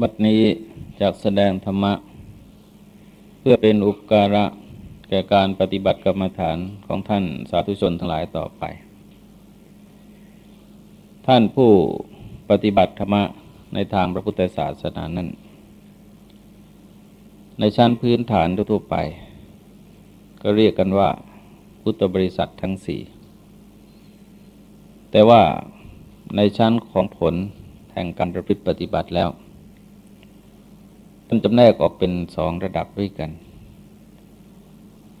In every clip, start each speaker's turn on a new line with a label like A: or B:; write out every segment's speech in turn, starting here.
A: บัดนี้จากแสดงธรรมะ เพื่อเป็นอุปการะแก่การปฏิบัติกรรมฐานของท่านสาธุชนทั้งหลายต่อไป ท่านผู้ปฏิบัติธรรมะในทางพระพุทธศาสนานั้น ในชั้นพื้นฐานทั่วไป ก็เรียกกันว่า พุทธบริษัททั้งสี่แต่ว่าในชั้นของผลแห่งการประพฤติปฏิบัติแล้ว ท่านจำแนกออกเป็นสองระดับด้วยกัน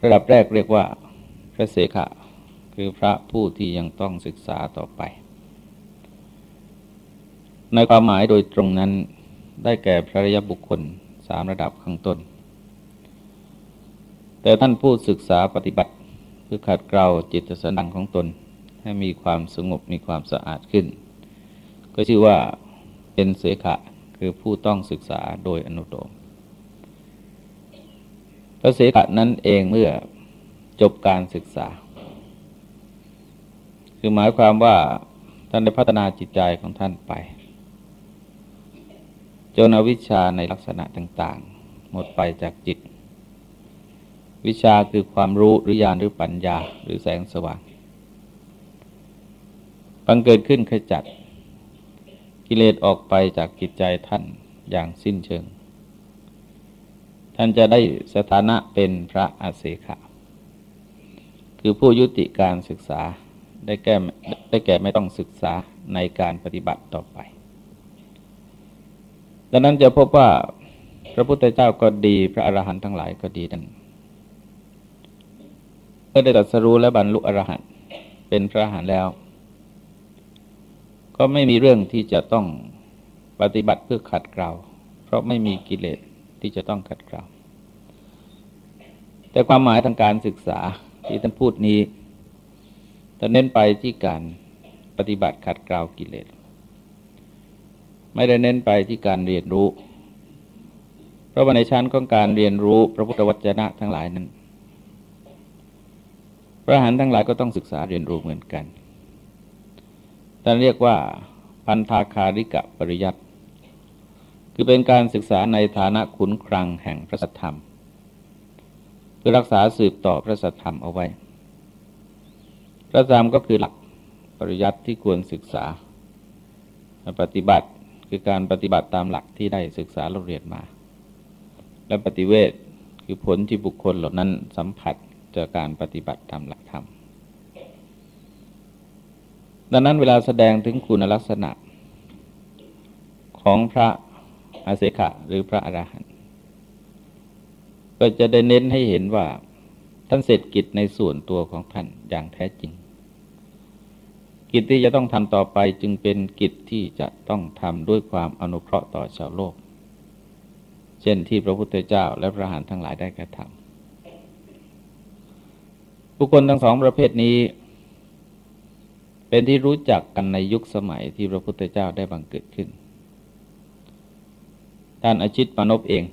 A: ระดับแรกเรียกว่า พระเสขะ คือพระผู้ที่ยังต้องศึกษาต่อไป ในความหมายโดยตรงนั้นได้แก่พระรยบุคคลสามระดับข้างต้น แต่ท่านผู้ศึกษาปฏิบัติเพื่อขัดเกลาจิตสันดังของตน ให้มีความสงบมีความสะอาดขึ้น ก็ชื่อว่าเป็นเสขะ คือผู้ต้องศึกษาโดยอนุโลมพระเสกนั้นเองเมื่อจบการศึกษา คือหมายความว่าท่านได้พัฒนาจิตใจของท่านไป จนอวิชชาในลักษณะต่าง ๆ หมดไปจากจิต วิชาคือความรู้หรือญาณหรือปัญญาหรือแสงสว่างบังเกิดขึ้นขจัด กิเลสออกไปจากจิตใจท่านอย่างสิ้นเชิง ท่านจะได้สถานะเป็นพระอาเสขะคือผู้ยุติการศึกษาได้แก่ได้แก่ไม่ต้องศึกษาในการปฏิบัติต่อไป ดังนั้นจะพบว่าพระพุทธเจ้าก็ดี พระอรหันต์ทั้งหลายก็ดีนั้นเมื่อได้ตรัสรู้และบรรลุอรหันต์เป็นพระอรหันต์แล้ว ก็ไม่มีเรื่องที่จะต้องปฏิบัติเพื่อขัดเกลาเพราะไม่มีกิเลสที่จะต้องขัดเกลาแต่ความหมายทางการศึกษาที่ท่านพูดนี้จะเน้นไปที่การปฏิบัติขัดเกลากิเลส ไม่ได้เน้นไปที่การเรียนรู้ เพราะว่าในชั้นของการเรียนรู้พระพุทธวจนะทั้งหลายนั้น พระหันทั้งหลายก็ต้องศึกษาเรียนรู้เหมือนกัน ท่านเรียกว่าพันธาคาริกะปริยัติคือเป็นการศึกษาในฐานะขุนครังแห่งพระสัทธรรม เพื่อรักษาสืบต่อพระสัทธรรมเอาไว้ พระธรรมก็คือหลักปริยัติที่ควรศึกษา ปฏิบัติคือการปฏิบัติตามหลักที่ได้ศึกษาเราเรียนมา และปฏิเวทคือผลที่บุคคลเหล่านั้นสัมผัสจากการปฏิบัติตามหลักธรรม ดังนั้นเวลาแสดงถึงคุณลักษณะของพระอาเสขะหรือพระอรหันต์ก็จะได้เน้นให้เห็นว่าท่านเสร็จกิจในส่วนตัวของท่านอย่างแท้จริง กิจที่จะต้องทำต่อไปจึงเป็นกิจที่จะต้องทำด้วยความอนุเคราะห์ต่อชาวโลก เช่นที่พระพุทธเจ้าและพระหานทั้งหลายได้กระทำบุคคลทั้งสองประเภทนี้ เป็นที่รู้จักกันในยุคสมัยที่พระพุทธเจ้าได้บังเกิดขึ้น ท่านอาชิตมานพเอง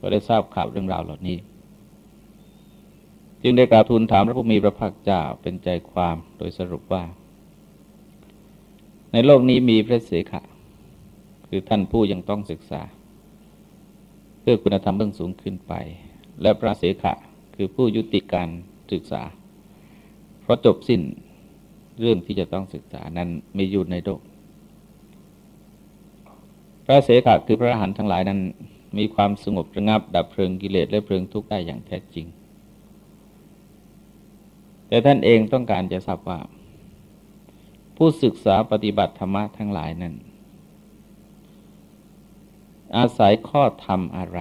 A: ก็ได้ทราบข่าวเรื่องราวเหล่านี้ จึงได้กราบทูลถามพระผู้มีพระภาคเจ้าเป็นใจความโดยสรุปว่า ในโลกนี้มีพระเสขะ คือท่านผู้ยังต้องศึกษา เพื่อคุณธรรมเบื้องสูงขึ้นไป และพระเสขะคือผู้ยุติการศึกษา เพราะจบสิ้น เรื่องที่จะต้องศึกษานั้นมีอยู่ในโลก พระเสขะคือพระอรหันต์ทั้งหลายนั้น มีความสงบระงับ ดับเพลิงกิเลสและเพลิงทุกข์ได้อย่างแท้จริง แต่ท่านเองต้องการจะทราบว่า ผู้ศึกษาปฏิบัติธรรมะทั้งหลายนั้น อาศัยข้อธรรมอะไร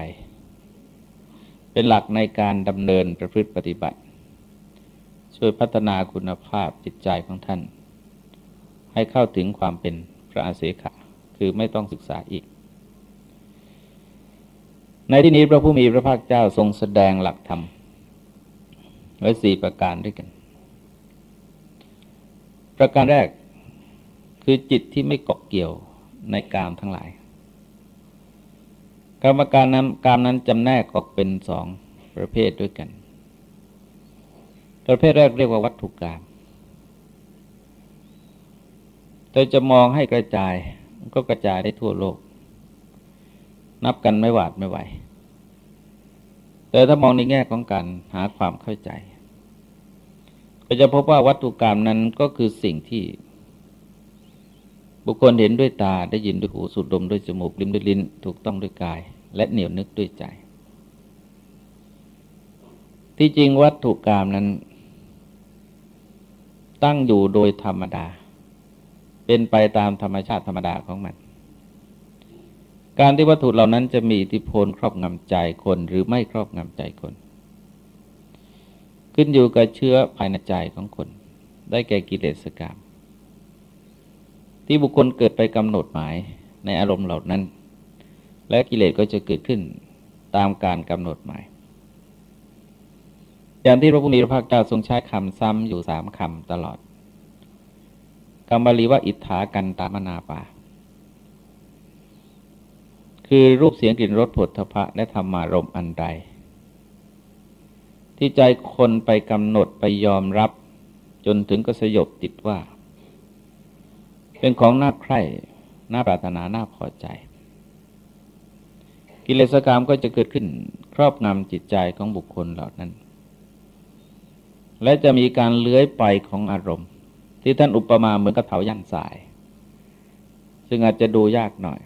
A: เป็นหลักในการดำเนินประพฤติปฏิบัติ ช่วยพัฒนาคุณภาพจิตใจของท่าน ให้เข้าถึงความเป็นพระอาเสขะคือไม่ต้องศึกษาอีก ในที่นี้พระผู้มีพระภาคเจ้าทรงแสดงหลักธรรม ไว้สี่ประการด้วยกัน ประการแรกคือจิตที่ไม่เกาะเกี่ยวในกามทั้งหลายกรรมการนั้นกามนั้นจำแนกออกเป็นสองประเภทด้วยกัน ประเภทแรกเรียกว่าวัตถุกรรมแต่จะมองให้กระจายก็กระจายได้ทั่วโลก นับกันไม่หวาดไม่ไหว แต่ถ้ามองในแง่ของการหาความเข้าใจ ก็จะพบว่าวัตถุกรรมนั้นก็คือสิ่งที่ บุคคลเห็นด้วยตาได้ยินด้วยหูสูดดมด้วยจมูกลิ้มด้วยลิ้น ถูกต้องด้วยกาย และเหนียวนึกด้วยใจ ที่จริงวัตถุกรรมนั้น ตั้งอยู่โดยธรรมดา เป็นไปตามธรรมชาติธรรมดาของมัน การที่วัตถุเหล่านั้นจะมีอิทธิพลครอบงำใจคนหรือไม่ครอบงำใจคน ขึ้นอยู่กับเชื้อภายในใจของคน ได้แก่กิเลสกรรมที่บุคคลเกิดไปกำหนดหมายในอารมณ์เหล่านั้น และกิเลสก็จะเกิดขึ้นตามการกำหนดหมาย อย่างที่พระพุทธพระเจ้าทรงใช้คำซ้ำอยู่สามคำตลอดคำบาลีว่าอิทธากันตามนาปา คือรูปเสียงกลิ่นรสผลทพะและธรรมารมอันใด ที่ใจคนไปกำหนดไปยอมรับ จนถึงก็สยบติดว่า เป็นของน่าใคร่น่าปรารถนาน่าพอใจ กิเลสกรรมก็จะเกิดขึ้นครอบงำจิตใจของบุคคลเหล่านั้น และจะมีการเลื้อยไปของอารมณ์ ที่ท่านอุปมาเหมือนกับเถายันสาย ซึ่งอาจจะดูยากหน่อย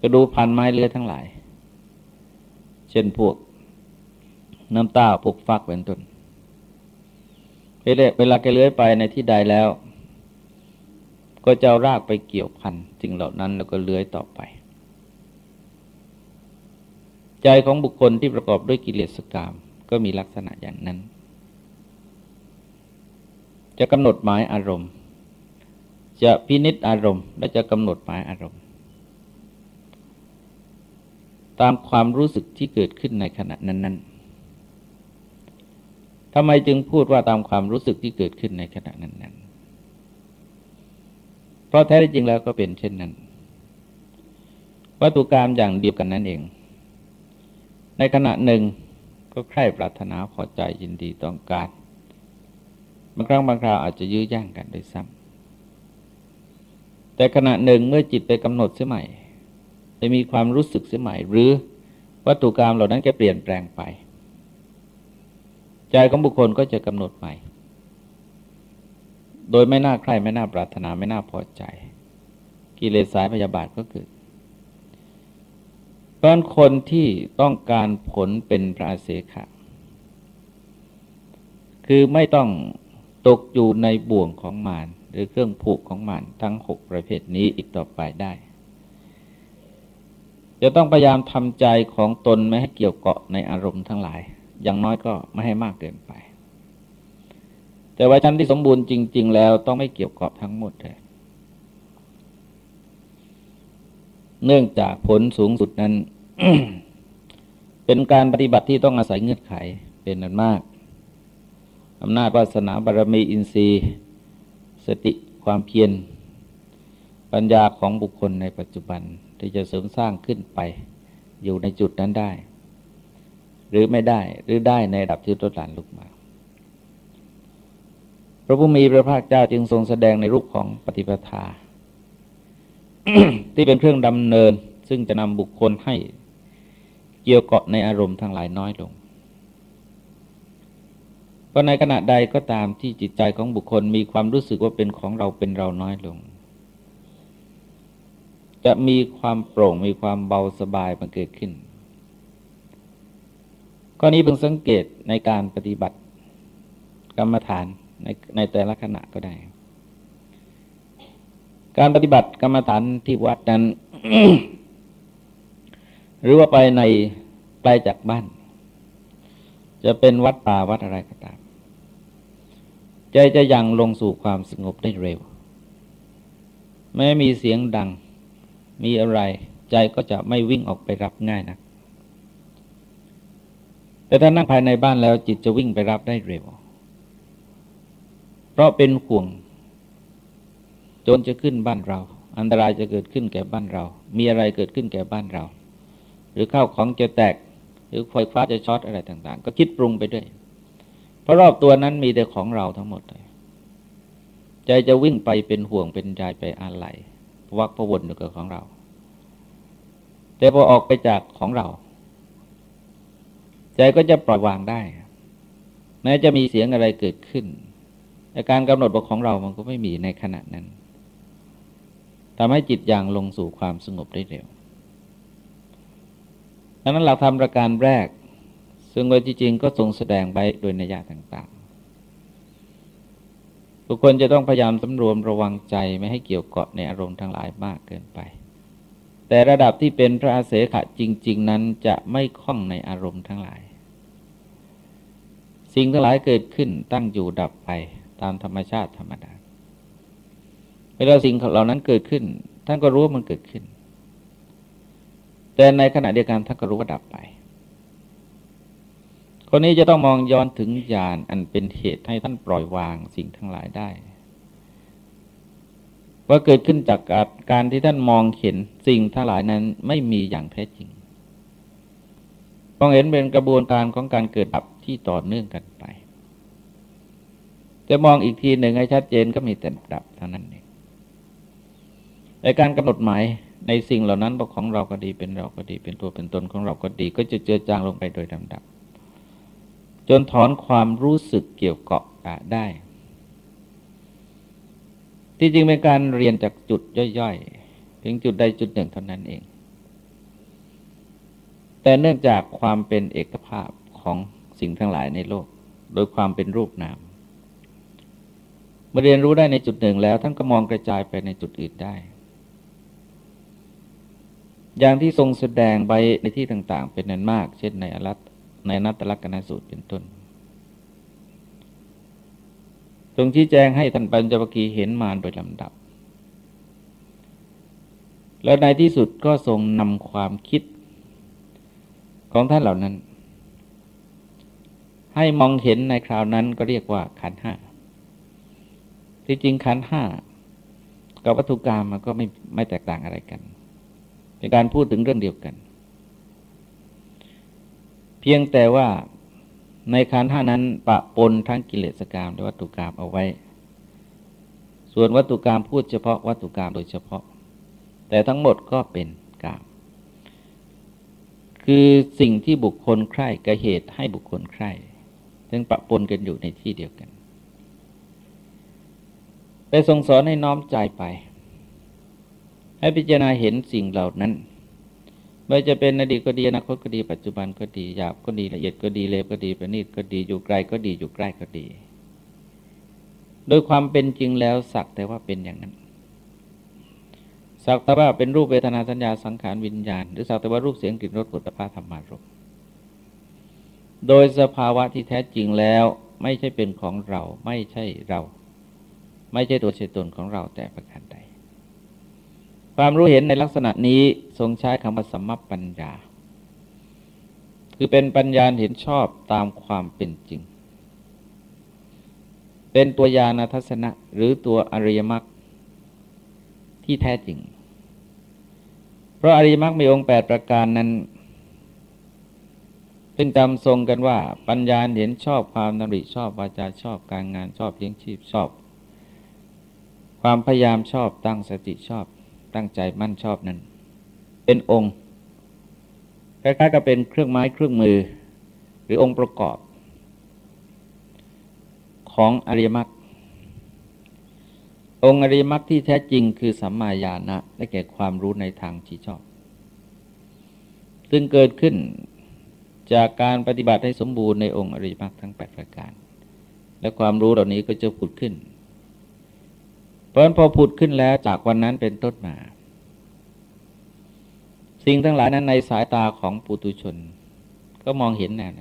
A: ก็ดูพันไม้เลื้อยทั้งหลาย เช่นพวก น้ำตาปุกฟักเป็นต้นเวลาแกเลื้อยไปในที่ใดแล้ว ก็จะรากไปเกี่ยวพันสิ่งเหล่านั้นแล้วก็เลื้อยต่อไป ใจของบุคคลที่ประกอบด้วยกิเลสกรรมก็มีลักษณะอย่างนั้น จะกำหนดหมายอารมณ์ จะพินิษอารมณ์ และจะกำหนดหมายอารมณ์ ตามความรู้สึกที่เกิดขึ้นในขณะนั้นๆทำไมจึงพูดว่าตามความรู้สึกที่เกิดขึ้นในขณะนั้นๆเพราะแท้จริงแล้วก็เป็นเช่นนั้น วัตถุกรรมอย่างเดียวกันนั่นเอง ในขณะหนึ่งก็ใคร่ปรารถนาพอใจยินดีต้องการ บางครั้งบางคราวอาจจะยื้อแย่งกันโดยซ้ำแต่ขณะหนึ่งเมื่อจิตไปกำหนดเสียใหม่จะมีความรู้สึกเสียใหม่ หรือวัตถุกรรมเหล่านั้นแกเปลี่ยนแปลงไป ใจของบุคคลก็จะกำหนดใหม่ โดยไม่น่าใคร่ไม่น่าปรารถนาไม่น่าพอใจ กิเลสสายพยาบาทก็เกิดเพราะคนที่ต้องการผลเป็นพระเสขะคือไม่ต้อง ตกอยู่ในบ่วงของมารหรือเครื่องผูกของมารทั้งหกประเภทนี้อีกต่อไปได้ จะต้องพยายามทำใจของตนไม่ให้เกี่ยวเกาะในอารมณ์ทั้งหลาย อย่างน้อยก็ไม่ให้มากเกินไป แต่ว่าชั้นที่สมบูรณ์จริง ๆ แล้วต้องไม่เกี่ยวเกาะทั้งหมดเลยเนื่องจากผลสูงสุดนั้น เป็นการปฏิบัติที่ต้องอาศัยเงื่อนไขเป็นนันมาก อำนาจวาสนาบารมีอินทรีย์ สติความเพียรปัญญาของบุคคลในปัจจุบันที่จะเสริมสร้างขึ้นไป อยู่ในจุดนั้นได้ หรือไม่ได้หรือได้ในระดับที่ลดหลั่นลุกมา พระผู้มีพระภาคเจ้าจึงทรงแสดงในรูปของปฏิปทา ที่เป็นเครื่องดำเนินซึ่งจะนำบุคคลให้เกี่ยวเกาะในอารมณ์ทั้งหลายน้อยลง เพราะในขณะใดก็ตามที่จิตใจของบุคคลมีความรู้สึกว่าเป็นของเราเป็นเราน้อยลง จะมีความโปร่งมีความเบาสบายมันเกิดขึ้นข้อนี้เพิ่งสังเกตในการปฏิบัติกรรมฐานในในแต่ละขณะก็ได้ การปฏิบัติกรรมฐานที่วัดนั้น หรือว่าไปในไกลจากบ้าน จะเป็นวัดป่าวัดอะไรก็ตาม ใจจะยังลงสู่ความสงบได้เร็ว แม้มีเสียงดัง มีอะไร ใจก็จะไม่วิ่งออกไปรับง่ายนะแต่ถ้านั่งภายในบ้านแล้วจิตจะวิ่งไปรับได้เร็ว เพราะเป็นห่วงจนจะขึ้นบ้านเรา อันตรายจะเกิดขึ้นแก่บ้านเรา มีอะไรเกิดขึ้นแก่บ้านเรา หรือข้าวของจะแตก หรือไฟฟ้าจะช็อตอะไรต่าง ๆ ก็คิดปรุงไปด้วย เพราะรอบตัวนั้นมีแต่ของเราทั้งหมดเลยใจจะวิ่งไปเป็นห่วงเป็นใจไปอะไรวักพวนอยู่กับของเรา แต่พอออกไปจากของเรา ใจก็จะปล่อยวางได้ แม้จะมีเสียงอะไรเกิดขึ้น แต่การกำหนดบอกของเรามันก็ไม่มีในขณะนั้นทำให้จิตย่างลงสู่ความสงบได้เร็วดังนั้นหลักธรรมประการแรก ซึ่งโดยจริงๆก็ทรงแสดงไว้โดยนัยยะต่างๆ บุคคลจะต้องพยายามสำรวมระวังใจไม่ให้เกี่ยวเกาะในอารมณ์ทั้งหลายมากเกินไป แต่ระดับที่เป็นพระอาเสขะจริง ๆ นั้นจะไม่คล้องในอารมณ์ทั้งหลาย สิ่งทั้งหลายเกิดขึ้นตั้งอยู่ดับไปตามธรรมชาติธรรมดา เวลาสิ่งเหล่านั้นเกิดขึ้น ท่านก็รู้ว่ามันเกิดขึ้น แต่ในขณะเดียวกันท่านก็รู้ว่าดับไป คนนี้จะต้องมองย้อนถึงญาณอันเป็นเหตุให้ท่านปล่อยวางสิ่งทั้งหลายได้ ว่าเกิดขึ้นจากการที่ท่านมองเห็นสิ่งทั้งหลายนั้นไม่มีอย่างแท้จริงมองเห็นเป็นกระบวนการของการเกิดดับที่ต่อเนื่องกันไปจะมองอีกทีหนึ่งให้ชัดเจนก็มีแต่ดับเท่านั้นเองในการกำหนดหมายในสิ่งเหล่านั้นของเราก็ดีเป็นเราก็ดีเป็นตัวเป็นตนของเราก็ดี ก็จะเจือจางลงไปโดยลำดับ จนถอนความรู้สึกเกี่ยวเกาะได้ ที่จริงเป็นการเรียนจากจุดย่อยๆเพียงจุดใดจุดหนึ่งเท่านั้นเอง แต่เนื่องจากความเป็นเอกภาพของสิ่งทั้งหลายในโลก โดยความเป็นรูปนามเมื่อเรียนรู้ได้ในจุดหนึ่งแล้วท่านก็มองกระจายไปในจุดอื่นได้ อย่างที่ทรงแสดงไปในที่ต่าง ๆ เป็นนั้นมาก เช่นในอรัต ในนัตตลักษณสูตรเป็นต้น ทรงชี้แจงให้ท่านปัญจวัคคีย์เห็นมาโดยลำดับ แล้วในที่สุดก็ทรงนำความคิดของท่านเหล่านั้น ให้มองเห็นในคราวนั้นก็เรียกว่าขันห้าที่จริงขันห้ากับวัตถุกรรมมันก็ไม่ไม่แตกต่างอะไรกัน เป็นการพูดถึงเรื่องเดียวกัน เพียงแต่ว่าในขันห้านั้นปะปนทั้งกิเลสกรรมและวัตถุกรรมเอาไว้ ส่วนวัตถุกรรมพูดเฉพาะวัตถุกรรมโดยเฉพาะ แต่ทั้งหมดก็เป็นกรรมคือสิ่งที่บุคคลใคร่กับเหตุให้บุคคลใคร่ซึ่งปะปนกันอยู่ในที่เดียวกันได้ทรงสอนให้น้อมใจไป ให้พิจารณาเห็นสิ่งเหล่านั้น ไม่จะเป็นอดีตก็ดีอนาคตก็ดีปัจจุบันก็ดีหยาบก็ดีละเอียดก็ดีเลวก็ดีประณีตก็ดีอยู่ไกลก็ดีอยู่ใกล้ก็ดี โดยความเป็นจริงแล้วสักแต่ว่าเป็นอย่างนั้น สักแต่ว่าเป็นรูปเวทนาสัญญาสังขารวิญญาณ หรือสักแต่ว่ารูปเสียงกลิ่นรสปุถะพาธรรมารมโดยสภาวะที่แท้จริงแล้วไม่ใช่เป็นของเราไม่ใช่เรา ไม่ใช่ตัวเชตนของเราแต่ประการใด ความรู้เห็นในลักษณะนี้ทรงใช้คำว่าสัมมปัญญา คือเป็นปัญญาเห็นชอบตามความเป็นจริง เป็นตัวญาณทัศนะหรือตัวอริยมรรคที่แท้จริง เพราะอริยมรรคมีองค์แปดประการนั้นซึ่งจำทรงกันว่า ปัญญาเห็นชอบความนริชอบวาจาชอบการงานชอบเลี้ยงชีพชอบ ความพยายามชอบตั้งสติชอบ ตั้งใจมั่นชอบนั้น เป็นองค์คล้ายๆกับเป็นเครื่องไม้เครื่องมือ หรือองค์ประกอบ ของอริยมรรคองค์อริยมรรคที่แท้จริงคือสัมมาญาณะและแก่ความรู้ในทางที่ชอบ ซึ่งเกิดขึ้นจากการปฏิบัติให้สมบูรณ์ในองค์อริยมรรคทั้ง 8 ประการ และความรู้เหล่านี้ก็จะผุดขึ้น เพราะนั้นพอผุดขึ้นแล้วจากวันนั้นเป็นต้นมา สิ่งทั้งหลายนั้นในสายตาของปุตุชน ก็มองเห็นแน่น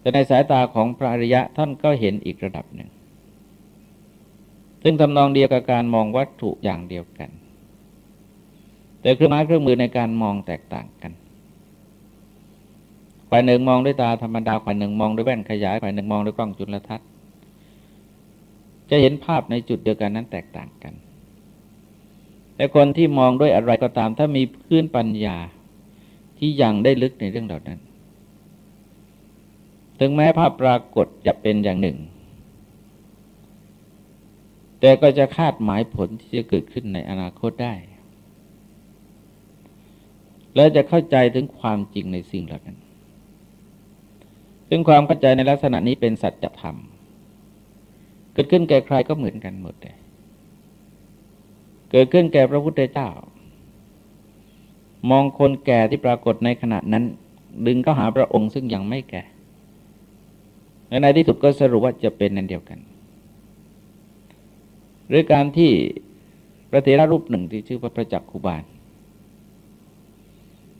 A: แต่ในสายตาของพระอริยะท่านก็เห็นอีกระดับหนึ่ง ซึ่งทำนองเดียวกับการมองวัตถุอย่างเดียวกัน แต่เครื่องไม้เครื่องมือในการมองแตกต่างกันฝ่ายหนึ่งมองด้วยตาธรรมดาฝ่ายหนึ่งมองด้วยแว่นขยายฝ่ายหนึ่งมองด้วยกล้องจุลทรรศน์ จะเห็นภาพในจุดเดียวกันนั้นแตกต่างกัน แต่คนที่มองด้วยอะไรก็ตาม ถ้ามีพื้นปัญญาที่ยังได้ลึกในเรื่องเหล่านั้น ถึงแม้ภาพปรากฏจะเป็นอย่างหนึ่ง แต่ก็จะคาดหมายผลที่จะเกิดขึ้นในอนาคตได้ แล้วจะเข้าใจถึงความจริงในสิ่งเหล่านั้น ซึ่งความเข้าใจในลักษณะนี้เป็นสัจธรรม เกิดขึ้นแก่ใครก็เหมือนกันหมดเลยเกิดขึ้นแก่พระพุทธเจ้า มองคนแก่ที่ปรากฏในขณะนั้น ดึงเข้าหาพระองค์ซึ่งยังไม่แก่ในที่สุดก็สรุปว่าจะเป็นนั่นเดียวกัน หรือการที่พระเถระรูปหนึ่งที่ชื่อพระประจักษ์คุบาล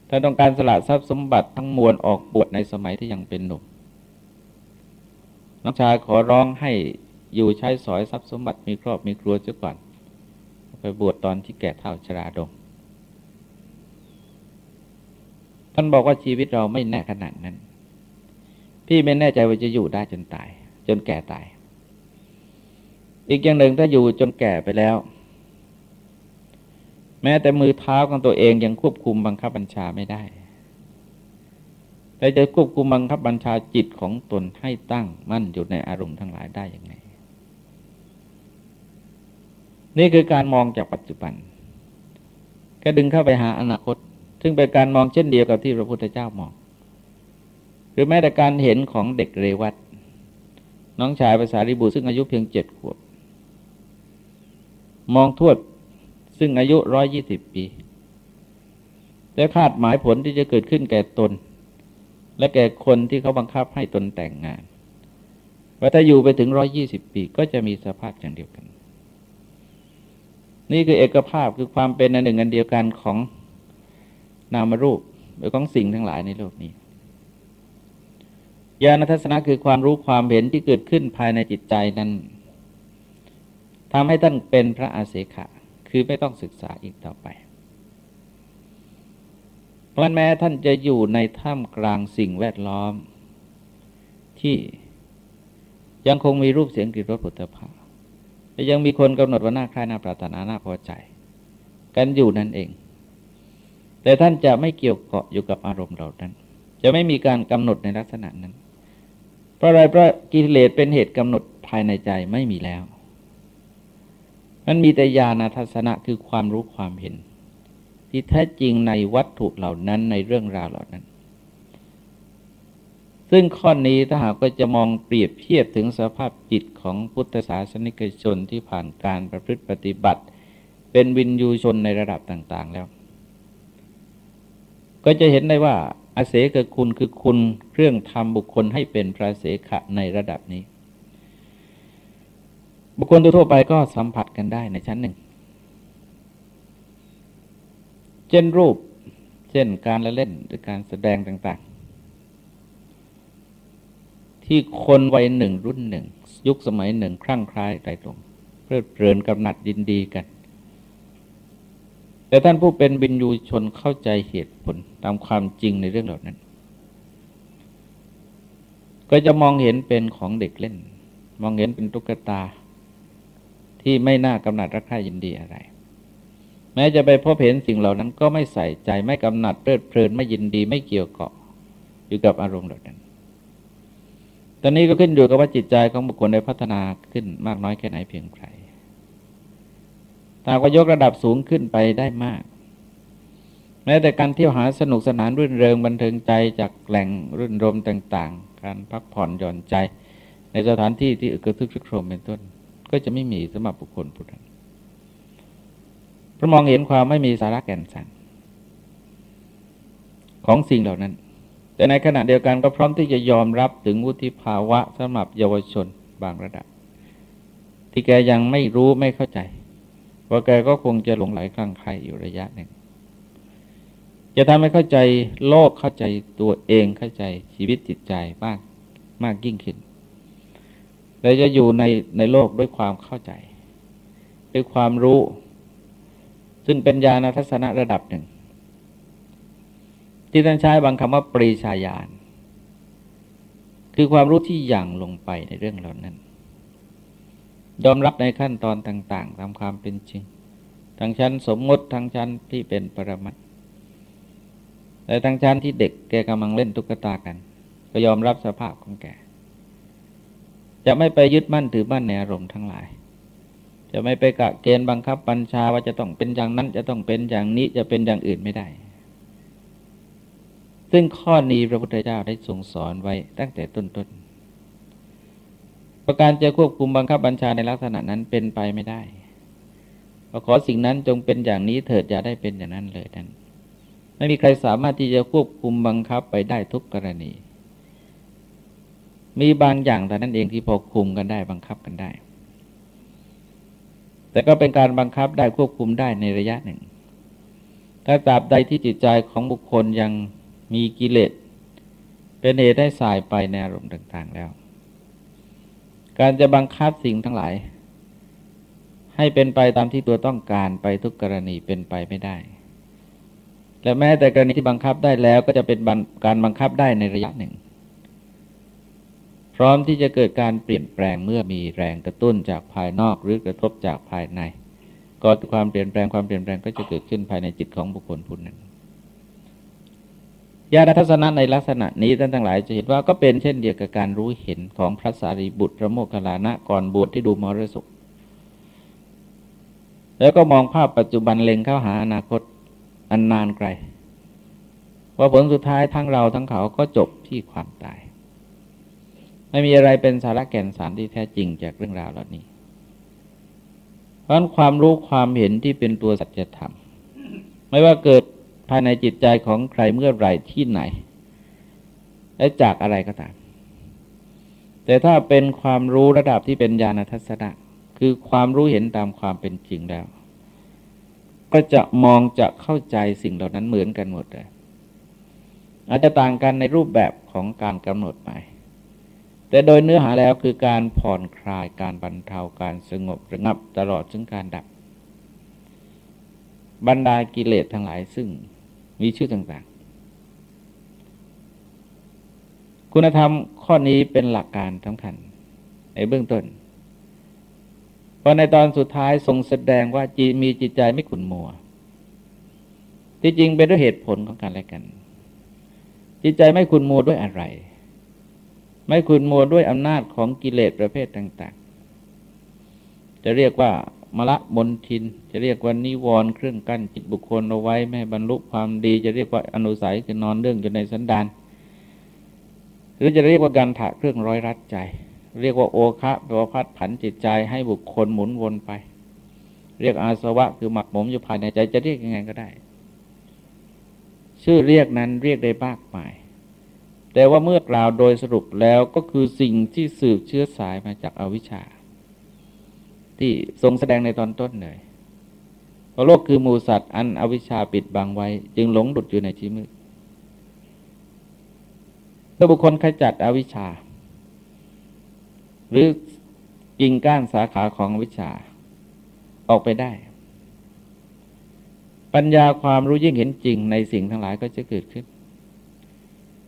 A: ท่านต้องการสละทรัพย์สมบัติทั้งมวลออกบวชในสมัยที่ยังเป็นหนุ่มน้องชายขอร้องให้ อยู่ใช้สอยทรัพย์สมบัติมีครอบมีครัวเสียก่อน ไปบวชตอนที่แก่เท่าชราดงท่านบอกว่าชีวิตเราไม่แน่ขนาดนั้น พี่ไม่แน่ใจว่าจะอยู่ได้จนตาย จนแก่ตาย อีกอย่างหนึ่งถ้าอยู่จนแก่ไปแล้ว แม้แต่มือเท้าของตัวเองยังควบคุมบังคับบัญชาไม่ได้แต่จะควบคุมบังคับบัญชาจิตของตนให้ตั้งมั่นอยู่ในอารมณ์ทั้งหลายได้อย่างไง นี่คือการมองจากปัจจุบันแค่ดึงเข้าไปหาอนาคต ซึ่งเป็นการมองเช่นเดียวกับที่พระพุทธเจ้ามอง หรือแม้แต่การเห็นของเด็กเรวัตน้องชายภาษาริบุซึ่งอายุเพียงเจ็ดขวบ มองทวดซึ่งอายุร้อยยี่สิบปี และคาดหมายผลที่จะเกิดขึ้นแก่ตน และแก่คนที่เขาบังคับให้ตนแต่งงาน ว่าถ้าอยู่ไปถึงร้อยี่สิบปีก็จะมีสภาพอย่างเดียวกัน นี่คือเอกภาพคือความเป็นอันหนึ่งอันเดียวกันของนามรูปหรือของสิ่งทั้งหลายในโลกนี้ญาณทัศนะคือความรู้ความเห็นที่เกิดขึ้นภายในจิตใจนั้นทำให้ท่านเป็นพระอาเสขะ คือไม่ต้องศึกษาอีกต่อไปเพราะแม้ท่านจะอยู่ในถ้ำกลางสิ่งแวดล้อม ที่ยังคงมีรูปเสียงกลิ่นรสผลิตภัณฑ์ ยังมีคนกำหนดว่าหน่าใคร่น่าปรารถนาหน่าพอใจ กันอยู่นั่นเอง แต่ท่านจะไม่เกี่ยวเกาะอยู่กับอารมณ์เรานั้น จะไม่มีการกำหนดในลักษณะนั้น เพราะอะไรเพราะกิเลสเป็นเหตุกำหนดภายในใจไม่มีแล้ว มันมีแต่ญาณทัศนะคือความรู้ความเห็น ที่แท้จริงในวัตถุเหล่านั้นในเรื่องราวเหล่านั้น ซึ่งข้อนี้ถ้าหากก็จะมองเปรียบเทียบถึงสภาพจิตของพุทธศาสนิกชนที่ผ่านการประพฤติปฏิบัติ เป็นวินยูชนในระดับต่างๆแล้ว ก็จะเห็นได้ว่าอาเสกคุณคือคุณเครื่องทำบุคคลให้เป็นพระเสขะในระดับนี้ บุคคลทั่วไปก็สัมผัสกันได้ในชั้นหนึ่ง เช่นรูป เช่นการละเล่นหรือการแสดงต่างๆ ที่คนวัยหนึ่งรุ่นหนึ่ง ยุคสมัยหนึ่งครั่งคล้ายใจตรงเพลิดเพลินกำหนัดยินดีกัน แต่ท่านผู้เป็นบินยูชนเข้าใจเหตุผลตามความจริงในเรื่องเหล่านั้น ก็จะมองเห็นเป็นของเด็กเล่น มองเห็นเป็นตุ๊กตา ที่ไม่น่ากำหนัดรักใคร่ยินดีอะไร แม้จะไปพบเห็นสิ่งเหล่านั้นก็ไม่ใส่ใจไม่กำหนัดเพลิดเพลินไม่ยินดีไม่เกี่ยวเกาะอยู่กับอารมณ์เหล่านั้น ตอนนี้ก็ขึ้นอยู่กับว่าจิตใจของบุคคลได้พัฒนาขึ้นมากน้อยแค่ไหนเพียงไรถ้าก็ยกระดับสูงขึ้นไปได้มาก แม้แต่การเที่ยวหาสนุกสนานรื่นเริงบันเทิงใจจากแหล่งรื่นรมต่าง ๆ การพักผ่อนหย่อนใจ ในสถานที่ที่อึกทึกคึกโครมเป็นต้น ก็จะไม่มีสำหรับบุคคลผู้นั้นเพราะมองเห็นความไม่มีสาระแก่นสารของสิ่งเหล่านั้น แต่ในขณะเดียวกันก็พร้อมที่จะยอมรับถึงวุฒิภาวะสำหรับเยาวชนบางระดับ ที่แกยังไม่รู้ไม่เข้าใจ ว่าแกก็คงจะหลงไหลคลั่งไคล้อยู่ระยะหนึ่ง จะทำให้เข้าใจโลกเข้าใจตัวเองเข้าใจชีวิตจิตใจมากมากยิ่งขึ้นแต่จะอยู่ในในโลกด้วยความเข้าใจ ด้วยความรู้ ซึ่งเป็นญาณทัศนะระดับหนึ่ง ที่ท่านใช้บางคำว่าปรีชาญาณคือความรู้ที่ย่างลงไปในเรื่องเหล่านั้นยอมรับในขั้นตอนต่างๆตามความเป็นจริงทั้งชั้นสมมติทั้งชั้นที่เป็นปรมัตแต่ทั้งชั้นที่เด็กแกกำลังเล่นตุ๊กตากัน ก็ยอมรับสภาพของแก จะไม่ไปยึดมั่นถือมั่นในอารมณ์ทั้งหลาย จะไม่ไปกะเกณฑ์บังคับบัญชาว่าจะต้องเป็นอย่างนั้นจะต้องเป็นอย่างนี้จะเป็นอย่างอื่นไม่ได้ ซึ่งข้อนี้พระพุทธเจ้าได้ทรงสอนไว้ตั้งแต่ต้นๆ ประการจะควบคุมบังคับบัญชาในลักษณะนั้นเป็นไปไม่ได้ขอสิ่งนั้นจงเป็นอย่างนี้เถิดอย่าได้เป็นอย่างนั้นเลยนั้นไม่มีใครสามารถที่จะควบคุมบังคับไปได้ทุกกรณี มีบางอย่างแต่นั้นเองที่พอคุมกันได้บังคับกันได้ แต่ก็เป็นการบังคับได้ควบคุมได้ในระยะหนึ่ง ถ้าตราบใดที่จิตใจของบุคคลยัง มีกิเลสเป็นเหตุให้สายไปในอารมณ์ต่าง ๆแล้ว การจะบังคับสิ่งทั้งหลาย ให้เป็นไปตามที่ตัวต้องการไปทุกกรณีเป็นไปไม่ได้ และแม้แต่กรณีที่บังคับได้แล้วก็จะเป็นการบังคับได้ในระยะหนึ่ง พร้อมที่จะเกิดการเปลี่ยนแปลงเมื่อมีแรงกระตุ้นจากภายนอกหรือกระทบจากภายใน ก็ความเปลี่ยนแปลงความเปลี่ยนแปลงก็จะเกิดขึ้นภายในจิตของบุคคลผู้นั้น ญาณทัศนะในลักษณะนี้ท่านทั้งหลายจะเห็นว่าก็เป็นเช่นเดียวกับการรู้เห็นของพระสารีบุตรพระโมคคัลลานะก่อนบวชที่ดูมรสุขแล้วก็มองภาพปัจจุบันเล็งเข้าหาอนาคตอันนานไกล ว่าผลสุดท้ายทั้งเราทั้งเขาก็จบที่ความตาย ไม่มีอะไรเป็นสาระแก่นสารที่แท้จริงจากเรื่องราวเหล่านี้ เพราะความรู้ความเห็นที่เป็นตัวสัจธรรม ไม่ว่าเกิด ภายในจิตใจของใครเมื่อไหร่ที่ไหน และจากอะไรก็ตาม แต่ถ้าเป็นความรู้ระดับที่เป็นญาณทัศนะ คือความรู้เห็นตามความเป็นจริงแล้ว ก็จะมองจะเข้าใจสิ่งเหล่านั้นเหมือนกันหมดเลยอาจจะต่างกันในรูปแบบของการกำหนดหมายแต่โดยเนื้อหาแล้วคือการผ่อนคลายการบรรเทาการสงบระงับตลอดถึงการดับบรรดากิเลสทั้งหลายซึ่ง มีชื่อต่างๆ คุณธรรมข้อนี้เป็นหลักการสำคัญ ในเบื้องต้นพราะในตอนสุดท้ายทรงแสดงว่าจีมีจิตใจไม่ขุนมัว ที่จริงเป็นด้วยเหตุผลของการอะไรกัน จิตใจไม่ขุนมัวด้วยอะไร ไม่ขุนมัวด้วยอำนาจของกิเลสประเภทต่าง ๆ จะเรียกว่า มละมนทิน จะเรียกว่านิวรณ์เครื่องกั้นจิตบุคคลเอาไว้ ไม่บรรลุความดี จะเรียกว่าอนุสัยคือนอนเรื่องอยู่ในสันดานหรือจะเรียกว่าการถะเครื่องร้อยรัดใจ เรียกว่าโอคะแปลว่าพัดผันจิตใจให้บุคคลหมุนวนไป เรียกอาสวะคือหมักหมมอยู่ภายในใจจะเรียกยังไงก็ได้ ชื่อเรียกนั้นเรียกได้มากมาย แต่ว่าเมื่อกล่าวโดยสรุปแล้วก็คือสิ่งที่สืบเชื้อสายมาจากอาวิชชา ที่ทรงแสดงในตอนต้นเลยเพราะโลกคือมูสัตว์อันอวิชชาปิดบังไว้ จึงหลงดุดอยู่ในที่มืดถ้าบุคคลขจัดอวิชชา หรือกิ่งก้านสาขาของวิชา ออกไปได้ ปัญญาความรู้ยิ่งเห็นจริงในสิ่งทั้งหลายก็จะเกิดขึ้น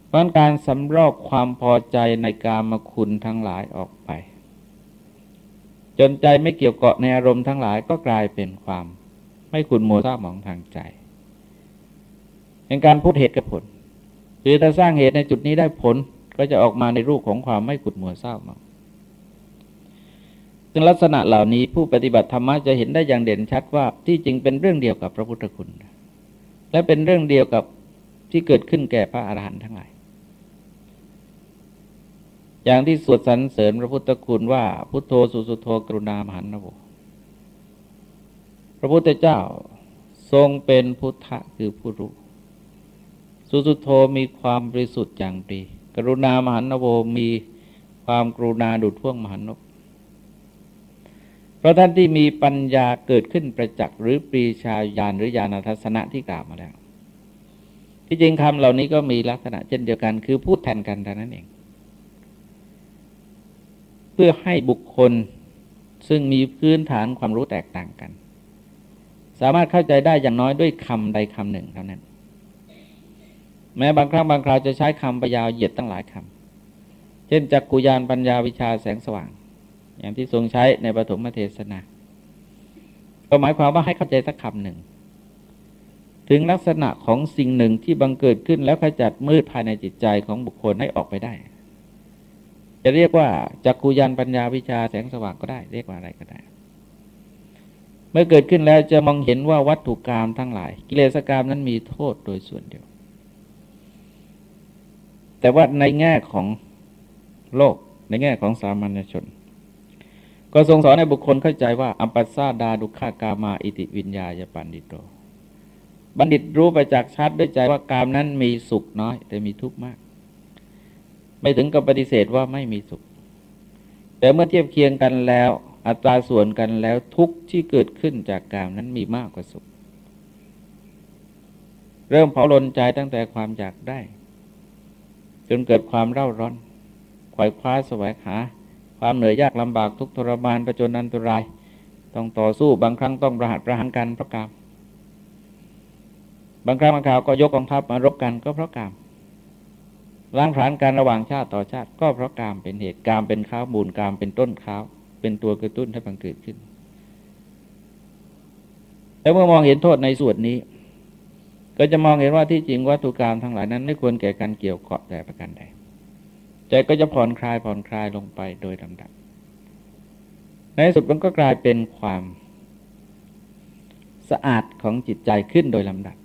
A: เพราะการสำรอกความพอใจในการมคุณทั้งหลายออกไป จนใจไม่เกี่ยวเกาะในอารมณ์ทั้งหลายก็กลายเป็นความ ไม่คุณโมซาหมองทางใจ เป็นการพูดเหตุกับผล คือถ้าสร้างเหตุในจุดนี้ได้ผลก็จะออกมาในรูปของความไม่ขุดมัวเศร้าหมองซึ่งลักษณะเหล่านี้ผู้ปฏิบัติธรรมะจะเห็นได้อย่างเด่นชัดว่าที่จริงเป็นเรื่องเดียวกับพระพุทธคุณ และเป็นเรื่องเดียวกับที่เกิดขึ้นแก่พระอาหารหันต์ทั้งหลาย อย่างที่สวดสรรเสริญพระพุทธคุณว่า พุทโธสุสุโธกรุณามหันนโวพระพุทธเจ้าทรงเป็นพุทธะคือผู้รู้ สุสุโธมีความบริสุทธิ์อย่างดี กรุณามหันนโวมีความกรุณาดุจพ่วงมหันนบราะท่านที่มีปัญญาเกิดขึ้นประจักษ์หรือปรีชาญาณหรือญาณทัศนะที่กล่าวมาแล้ว ที่จริงคำเหล่านี้ก็มีลักษณะเช่นเดียวกัน คือพูดแทนกันเท่านั้นเอง เพื่อให้บุคคลซึ่งมีพื้นฐานความรู้แตกต่างกัน สามารถเข้าใจได้อย่างน้อยด้วยคำใดคำหนึ่งเท่านั้น แม้บางครั้งบางคราวจะใช้คำประยาวเหยียดตั้งหลายคำเช่นจักกุยานปัญญาวิชาแสงสว่าง อย่างที่ทรงใช้ในปฐมเทศนาก็หมายความว่าให้เข้าใจสักคำหนึ่ง ถึงลักษณะของสิ่งหนึ่งที่บังเกิดขึ้นแล้วขจัดมืดภายในจิตใจของบุคคลให้ออกไปได้ จะเรียกว่าจักกุยันปัญญาวิชาแสงสว่างก็ได้ เรียกว่าอะไรก็ได้ เมื่อเกิดขึ้นแล้วจะมองเห็นว่าวัตถุกรรมทั้งหลาย กิเลสกรรมนั้นมีโทษโดยส่วนเดียว แต่ว่าในแง่ของโลกในแง่ของสามัญชน ก็ทรงสอนให้บุคคลเข้าใจว่า อัมปัสสาดาดุขากามาอิติวิญญาญปันดิโต บัณฑิตรู้ไปจากชัดด้วยใจว่ากามนั้นมีสุขน้อย แต่มีทุกข์มาก ไม่ถึงกับปฏิเสธว่าไม่มีสุข แต่เมื่อเทียบเคียงกันแล้ว อัตราส่วนกันแล้วทุกข์ที่เกิดขึ้นจากกามนั้นมีมากกว่าสุข เริ่มเผาลนใจตั้งแต่ความอยากได้ จนเกิดความเร่าร้อนขวายคว้าแสวงหา ความเหนื่อยยากลำบากทุกทรมานประจนอันตราย ต้องต่อสู้บางครั้งต้องประหัตประหารกันเพราะกาม บางครั้งบางคราวก็ยกกองทัพมารบกันก็เพราะกาม ล้างผลาญกันระหว่างชาติต่อชาติ ก็เพราะกามเป็นเหตุกามเป็นข้าวมูลกามเป็นต้นข้าวเป็นตัวกระตุ้นให้บังเกิดขึ้นแต่เมื่อมองเห็นโทษในส่วนนี้ ก็จะมองเห็นว่าที่จริงวัตถุกรรมทั้งหลายนั้น ไม่ควรแก่การเกี่ยวเกาะแต่ประการใดใจก็จะผ่อนคลายผ่อนคลายลงไปโดยลำดับ ในสุดมันก็กลายเป็นความสะอาดของจิตใจขึ้นโดยลำดับ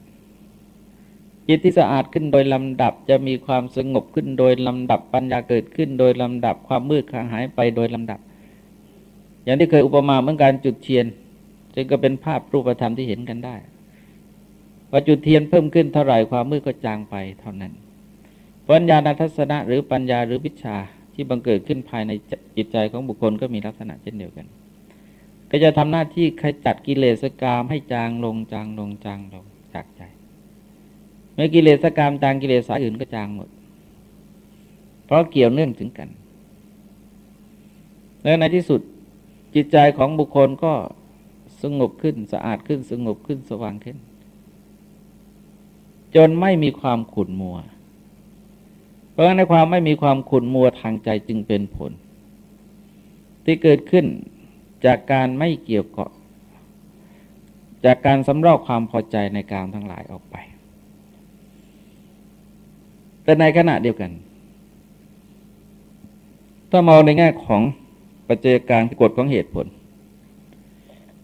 A: จิตที่สะอาดขึ้นโดยลำดับจะมีความสงบขึ้นโดยลำดับปัญญาเกิดขึ้นโดยลำดับความมืดคลางหายไปโดยลำดับ อย่างที่เคยอุปมาเหมือนการจุดเทียนจึงก็เป็นภาพรูปธรรมที่เห็นกันได้ว่าจุดเทียนเพิ่มขึ้นเท่าไหร่ความมืดก็จางไปเท่านั้นปัญญาณทัศนะหรือปัญญาหรือวิชาที่บังเกิดขึ้นภายในจิตใจของบุคคลก็มีลักษณะเช่นเดียวกัน ก็จะทำหน้าที่ขจัดกิเลสกรรมให้จางลงจางลงจางลงจากใจ เมื่อกิเลสกรรมจางกิเลสสายอื่นก็จางหมด เพราะเกี่ยวเนื่องถึงกัน แล้วในที่สุดจิตใจของบุคคลก็สงบขึ้นสะอาดขึ้นสงบขึ้นสว่างขึ้น จนไม่มีความขุ่นมัว เพราะในความไม่มีความขุ่นมัวทางใจจึงเป็นผล ที่เกิดขึ้นจากการไม่เกี่ยวเกาะ จากการสำรอกความพอใจในการทั้งหลายออกไป แต่ในขณะเดียวกัน ถ้ามองในแง่ของปัจจัยการกฎของเหตุผล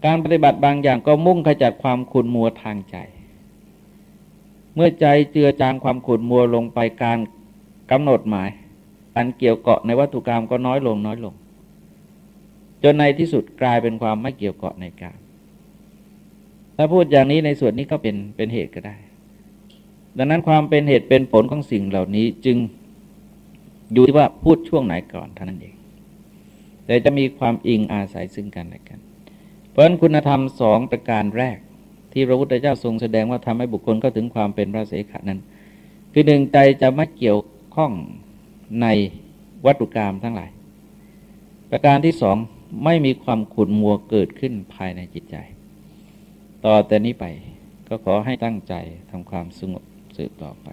A: การปฏิบัติบางอย่างก็มุ่งขจัดความขุ่นมัวทางใจ เมื่อใจเจือจางความขุ่นมัวลงไปการกำหนดหมายอันเกี่ยวเกาะในวัตถุกรรมก็น้อยลงน้อยลง จนในที่สุดกลายเป็นความไม่เกี่ยวเกาะในกรรมถ้าพูดอย่างนี้ในส่วนนี้ก็เป็นเป็นเหตุก็ได้ ดังนั้นความเป็นเหตุเป็นผลของสิ่งเหล่านี้จึงอยู่ที่ว่าพูดช่วงไหนก่อนเท่านั้นเอง แต่จะมีความอิงอาศัยซึ่งกันและกัน เพราะฉะนั้นคุณธรรมสองประการแรก ที่พระพุทธเจ้าทรงแสดงว่าทำให้บุคคลเข้าถึงความเป็นพระเสขนั้น คือหนึ่งใจจะไม่เกี่ยวข้องในวัตถุกรรมทั้งหลาย ประการที่สองไม่มีความขุ่นมัวเกิดขึ้นภายในจิตใจ ต่อแต่นี้ไปก็ขอให้ตั้งใจทำความสงบ สืบต่อไป